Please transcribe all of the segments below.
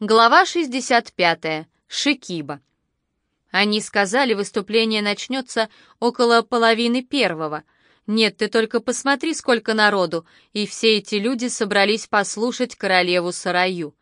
Глава 65. Шикиба. Они сказали, выступление начнется около половины первого. Нет, ты только посмотри, сколько народу, и все эти люди собрались послушать королеву Сараю.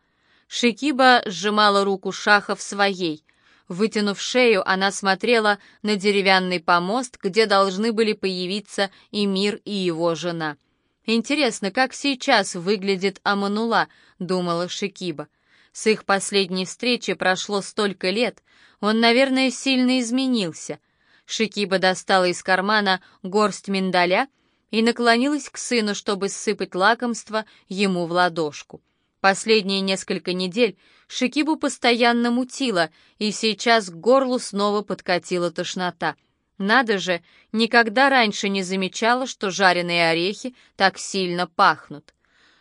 Шикиба сжимала руку Шаха в своей. Вытянув шею, она смотрела на деревянный помост, где должны были появиться и мир, и его жена. «Интересно, как сейчас выглядит Аманула?» — думала Шикиба. С их последней встречи прошло столько лет, он, наверное, сильно изменился. Шикиба достала из кармана горсть миндаля и наклонилась к сыну, чтобы сыпать лакомство ему в ладошку. Последние несколько недель Шикибу постоянно мутила, и сейчас к горлу снова подкатила тошнота. Надо же, никогда раньше не замечала, что жареные орехи так сильно пахнут.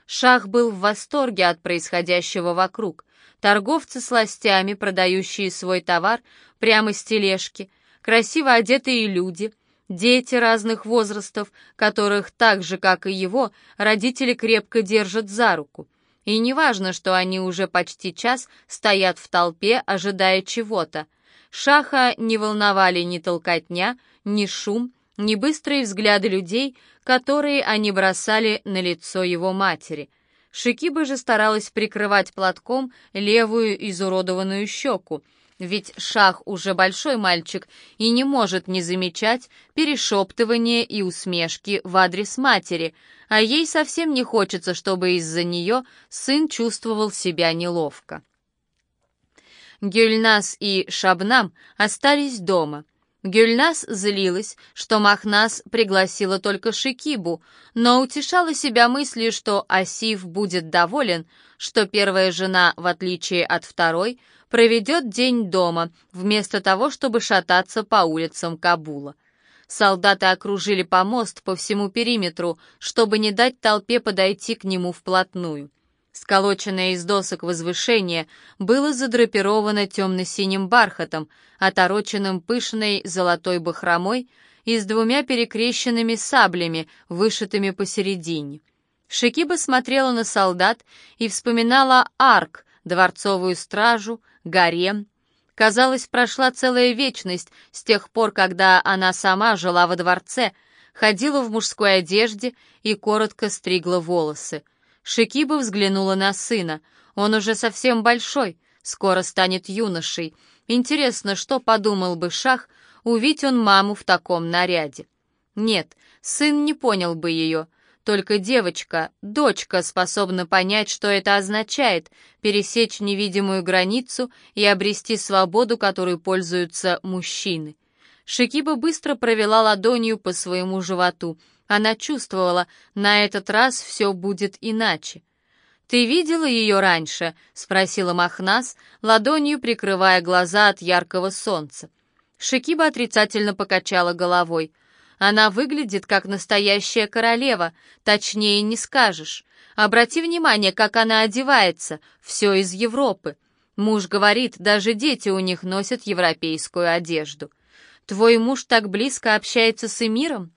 Шах был в восторге от происходящего вокруг. Торговцы сластями, продающие свой товар прямо с тележки, красиво одетые люди, дети разных возрастов, которых так же, как и его, родители крепко держат за руку. И неважно, что они уже почти час стоят в толпе, ожидая чего-то. Шаха не волновали ни толкотня, ни шум, ни быстрые взгляды людей, которые они бросали на лицо его матери. Шикиба же старалась прикрывать платком левую изуродованную щеку, ведь Шах уже большой мальчик и не может не замечать перешептывания и усмешки в адрес матери, а ей совсем не хочется, чтобы из-за нее сын чувствовал себя неловко. Гюльнас и Шабнам остались дома — Гюльнас злилась, что Махнас пригласила только Шикибу, но утешала себя мыслью, что Асиф будет доволен, что первая жена, в отличие от второй, проведет день дома, вместо того, чтобы шататься по улицам Кабула. Солдаты окружили помост по всему периметру, чтобы не дать толпе подойти к нему вплотную. Сколоченное из досок возвышение было задрапировано темно-синим бархатом, отороченным пышной золотой бахромой и с двумя перекрещенными саблями, вышитыми посередине. Шикиба смотрела на солдат и вспоминала арк, дворцовую стражу, гарем. Казалось, прошла целая вечность с тех пор, когда она сама жила во дворце, ходила в мужской одежде и коротко стригла волосы. Шикиба взглянула на сына. Он уже совсем большой, скоро станет юношей. Интересно, что подумал бы Шах, увидеть он маму в таком наряде. Нет, сын не понял бы ее. Только девочка, дочка способна понять, что это означает, пересечь невидимую границу и обрести свободу, которой пользуются мужчины. Шикиба быстро провела ладонью по своему животу — она чувствовала, на этот раз все будет иначе. «Ты видела ее раньше?» — спросила Махнас, ладонью прикрывая глаза от яркого солнца. Шикиба отрицательно покачала головой. «Она выглядит как настоящая королева, точнее не скажешь. Обрати внимание, как она одевается, все из Европы. Муж говорит, даже дети у них носят европейскую одежду. Твой муж так близко общается с Эмиром?»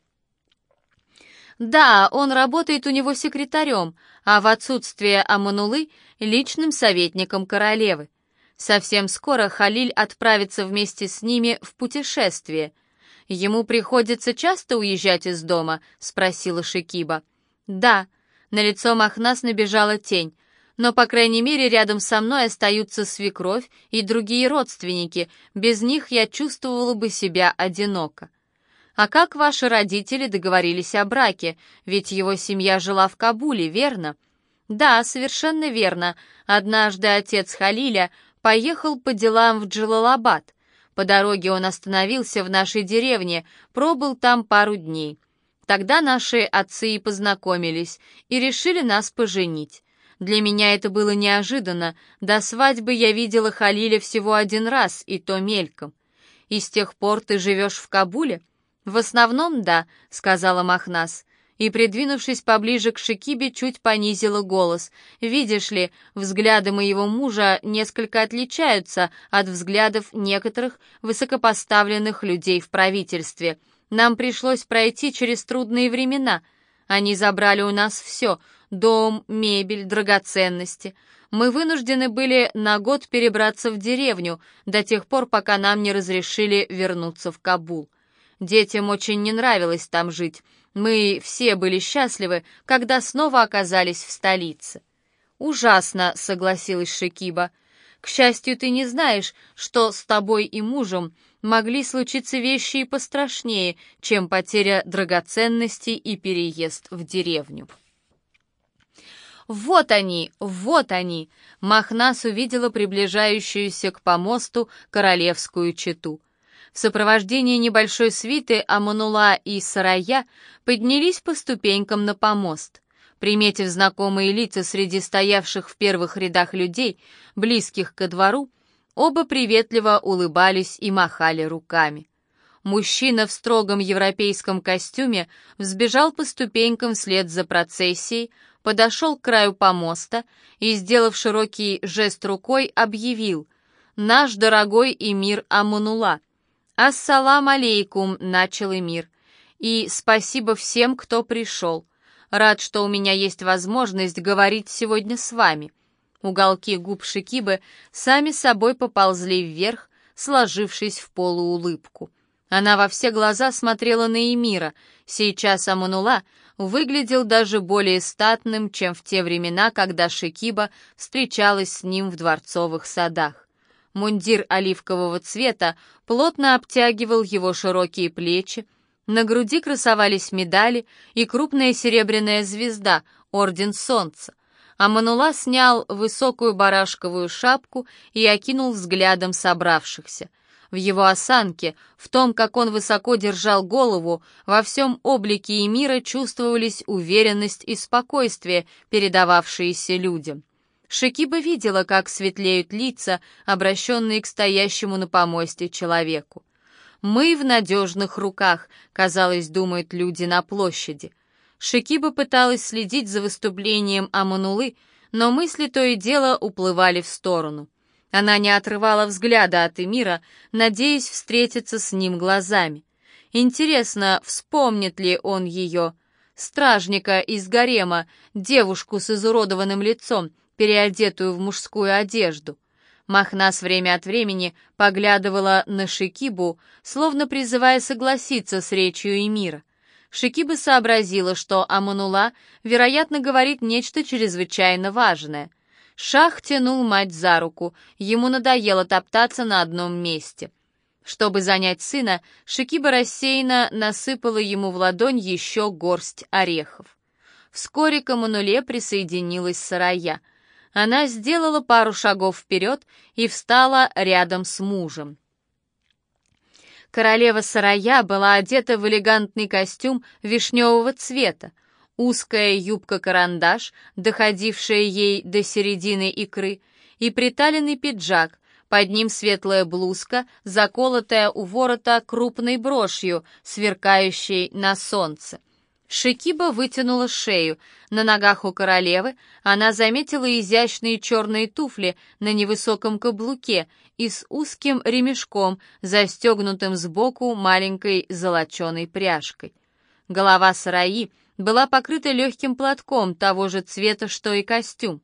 Да, он работает у него секретарем, а в отсутствие Аманулы — личным советником королевы. Совсем скоро Халиль отправится вместе с ними в путешествие. Ему приходится часто уезжать из дома, спросила Шикиба. Да, на лицо Махнас набежала тень. Но, по крайней мере, рядом со мной остаются свекровь и другие родственники. Без них я чувствовала бы себя одиноко. «А как ваши родители договорились о браке? Ведь его семья жила в Кабуле, верно?» «Да, совершенно верно. Однажды отец Халиля поехал по делам в Джилалабад. По дороге он остановился в нашей деревне, пробыл там пару дней. Тогда наши отцы и познакомились и решили нас поженить. Для меня это было неожиданно. До свадьбы я видела Халиля всего один раз, и то мельком. И с тех пор ты живешь в Кабуле?» «В основном, да», — сказала Махнас. И, придвинувшись поближе к Шикибе, чуть понизила голос. «Видишь ли, взгляды моего мужа несколько отличаются от взглядов некоторых высокопоставленных людей в правительстве. Нам пришлось пройти через трудные времена. Они забрали у нас все — дом, мебель, драгоценности. Мы вынуждены были на год перебраться в деревню до тех пор, пока нам не разрешили вернуться в Кабул. Детям очень не нравилось там жить. Мы все были счастливы, когда снова оказались в столице. «Ужасно», — согласилась Шикиба. «К счастью, ты не знаешь, что с тобой и мужем могли случиться вещи и пострашнее, чем потеря драгоценностей и переезд в деревню». «Вот они, вот они!» Махнас увидела приближающуюся к помосту королевскую чету. В сопровождении небольшой свиты Аманула и Сарая поднялись по ступенькам на помост. Приметив знакомые лица среди стоявших в первых рядах людей, близких ко двору, оба приветливо улыбались и махали руками. Мужчина в строгом европейском костюме взбежал по ступенькам вслед за процессией, подошел к краю помоста и, сделав широкий жест рукой, объявил «Наш дорогой эмир Амунула». «Ассалам алейкум», — начал эмир. «И спасибо всем, кто пришел. Рад, что у меня есть возможность говорить сегодня с вами». Уголки губ Шикибы сами собой поползли вверх, сложившись в полуулыбку. Она во все глаза смотрела на Эмира. Сейчас Аманула выглядел даже более статным, чем в те времена, когда Шикиба встречалась с ним в дворцовых садах. Мундир оливкового цвета плотно обтягивал его широкие плечи, на груди красовались медали и крупная серебряная звезда, орден солнца. Аманула снял высокую барашковую шапку и окинул взглядом собравшихся — в его осанке, в том, как он высоко держал голову, во всем облике и мира чувствовались уверенность и спокойствие, передававшиеся людям. Шекиба видела, как светлеют лица, обращенные к стоящему на помосте человеку. «Мы в надежных руках», — казалось, думают люди на площади. Шекиба пыталась следить за выступлением Аманулы, но мысли то и дело уплывали в сторону. Она не отрывала взгляда от Эмира, надеясь встретиться с ним глазами. Интересно, вспомнит ли он ее? Стражника из гарема, девушку с изуродованным лицом, переодетую в мужскую одежду. Махнас время от времени поглядывала на Шикибу, словно призывая согласиться с речью Эмира. Шикиба сообразила, что Аманула, вероятно, говорит нечто чрезвычайно важное — Шах тянул мать за руку, ему надоело топтаться на одном месте. Чтобы занять сына, Шикиба рассеянно насыпала ему в ладонь еще горсть орехов. Вскоре к Амануле присоединилась Сарая. Она сделала пару шагов вперед и встала рядом с мужем. Королева Сарая была одета в элегантный костюм вишневого цвета, узкая юбка-карандаш, доходившая ей до середины икры, и приталенный пиджак, под ним светлая блузка, заколотая у ворота крупной брошью, сверкающей на солнце. Шикиба вытянула шею. На ногах у королевы она заметила изящные черные туфли на невысоком каблуке и с узким ремешком, застегнутым сбоку маленькой золоченой пряжкой. Голова Сараи — была покрыта легким платком того же цвета, что и костюм.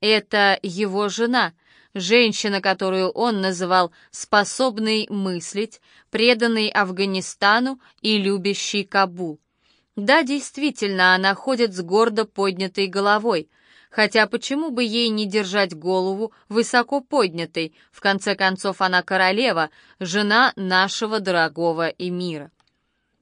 Это его жена, женщина, которую он называл способной мыслить, преданной Афганистану и любящей Кабул. Да, действительно, она ходит с гордо поднятой головой, хотя почему бы ей не держать голову высоко поднятой, в конце концов она королева, жена нашего дорогого эмира.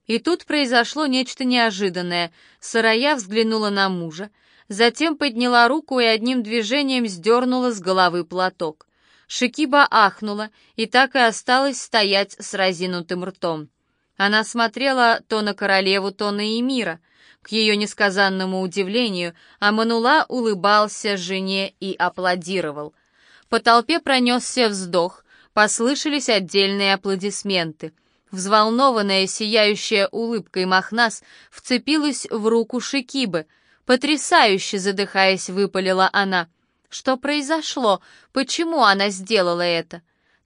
И тут произошло нечто неожиданное. Сарая взглянула на мужа, затем подняла руку и одним движением сдернула с головы платок. Шикиба ахнула и так и осталась стоять с разинутым ртом. Она смотрела то на королеву, то на Эмира. К ее несказанному удивлению, Аманула улыбался жене и аплодировал. По толпе пронесся вздох, послышались отдельные аплодисменты — Взволнованная, сияющая улыбкой Махнас вцепилась в руку Шикибы. Потрясающе, задыхаясь, выпалила она. Что произошло? Почему она сделала это?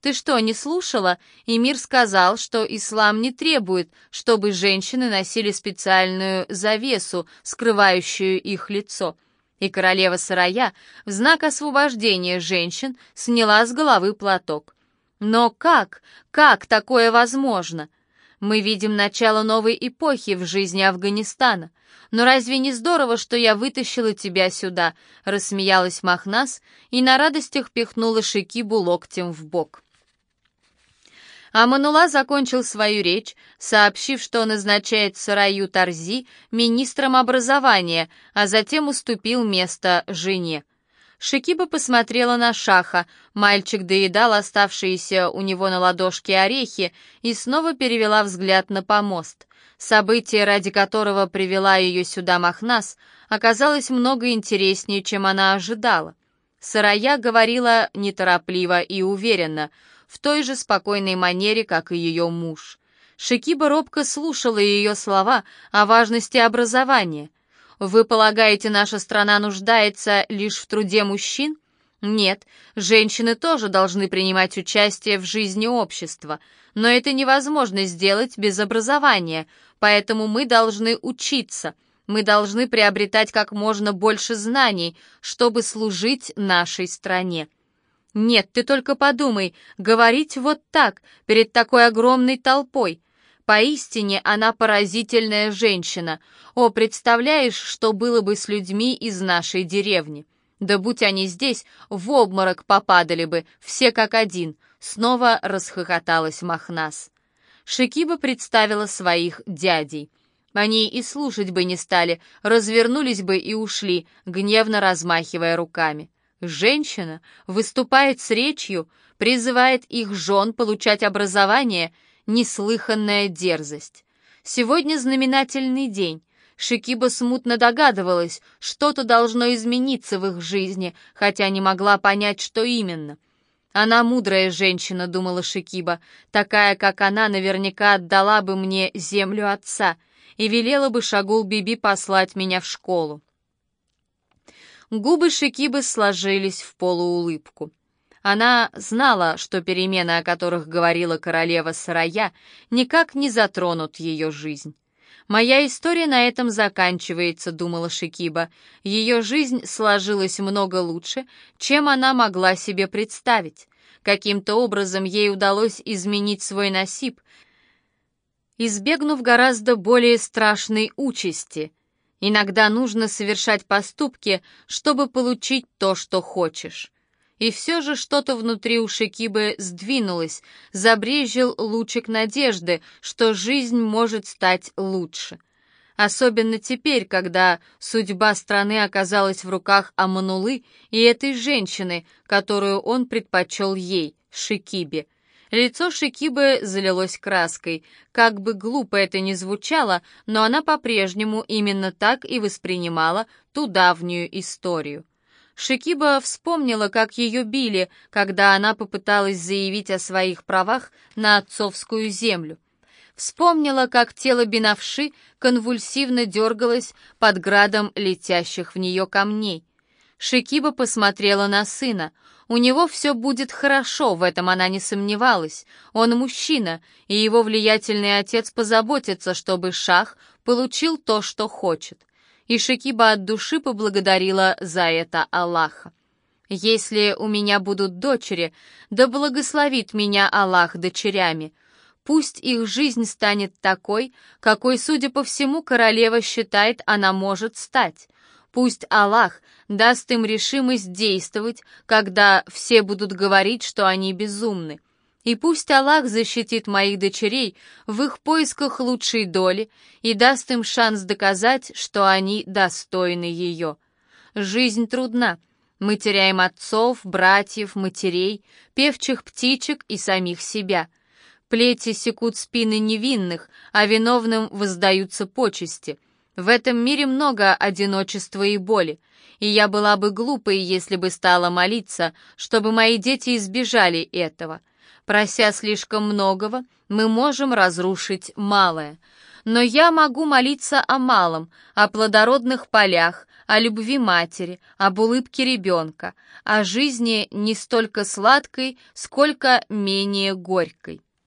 Ты что, не слушала? Эмир сказал, что ислам не требует, чтобы женщины носили специальную завесу, скрывающую их лицо. И королева Сарая в знак освобождения женщин сняла с головы платок. Но как? Как такое возможно? Мы видим начало новой эпохи в жизни Афганистана. Но разве не здорово, что я вытащила тебя сюда?» — рассмеялась Махнас и на радостях пихнула Шикибу локтем в бок. Аманула закончил свою речь, сообщив, что назначает Сараю Тарзи министром образования, а затем уступил место жене. Шикиба посмотрела на Шаха, мальчик доедал оставшиеся у него на ладошке орехи и снова перевела взгляд на помост. Событие, ради которого привела ее сюда Махнас, оказалось много интереснее, чем она ожидала. Сарая говорила неторопливо и уверенно — в той же спокойной манере, как и ее муж. Шикиба робко слушала ее слова о важности образования. «Вы полагаете, наша страна нуждается лишь в труде мужчин?» Нет, женщины тоже должны принимать участие в жизни общества, но это невозможно сделать без образования, поэтому мы должны учиться, мы должны приобретать как можно больше знаний, чтобы служить нашей стране. Нет, ты только подумай, говорить вот так, перед такой огромной толпой. Поистине она поразительная женщина. О, представляешь, что было бы с людьми из нашей деревни? Да будь они здесь, в обморок попадали бы, все как один. Снова расхохоталась Махнас. Шикиба представила своих дядей. Они и слушать бы не стали, развернулись бы и ушли, гневно размахивая руками. Женщина выступает с речью, призывает их жен получать образование, неслыханная дерзость. Сегодня знаменательный день. Шикиба смутно догадывалась, что-то должно измениться в их жизни, хотя не могла понять, что именно. Она мудрая женщина, думала Шикиба, такая, как она, наверняка отдала бы мне землю отца и велела бы Шагул Биби послать меня в школу. Губы Шикибы сложились в полуулыбку. Она знала, что перемены, о которых говорила королева Сарая, никак не затронут ее жизнь. «Моя история на этом заканчивается», — думала Шикиба. «Ее жизнь сложилась много лучше, чем она могла себе представить. Каким-то образом ей удалось изменить свой насип, избегнув гораздо более страшной участи — Иногда нужно совершать поступки, чтобы получить то, что хочешь. И все же что-то внутри у Шикибы сдвинулось, забрежил лучик надежды, что жизнь может стать лучше. Особенно теперь, когда судьба страны оказалась в руках Аманулы и этой женщины, которую он предпочел ей, Шикибе. Лицо Шикибы залилось краской. Как бы глупо это ни звучало, но она по-прежнему именно так и воспринимала ту давнюю историю. Шикиба вспомнила, как ее били, когда она попыталась заявить о своих правах на отцовскую землю. Вспомнила, как тело Бинавши конвульсивно дергалось под градом летящих в нее камней. Шикиба посмотрела на сына — у него все будет хорошо, в этом она не сомневалась. Он мужчина, и его влиятельный отец позаботится, чтобы Шах получил то, что хочет. И Шекиба от души поблагодарила за это Аллаха. «Если у меня будут дочери, да благословит меня Аллах дочерями. Пусть их жизнь станет такой, какой, судя по всему, королева считает, она может стать. Пусть Аллах даст им решимость действовать, когда все будут говорить, что они безумны. И пусть Аллах защитит моих дочерей в их поисках лучшей доли и даст им шанс доказать, что они достойны ее. Жизнь трудна. Мы теряем отцов, братьев, матерей, певчих птичек и самих себя. Плети секут спины невинных, а виновным воздаются почести — в этом мире много одиночества и боли, и я была бы глупой, если бы стала молиться, чтобы мои дети избежали этого. Прося слишком многого, мы можем разрушить малое. Но я могу молиться о малом, о плодородных полях, о любви матери, об улыбке ребенка, о жизни не столько сладкой, сколько менее горькой.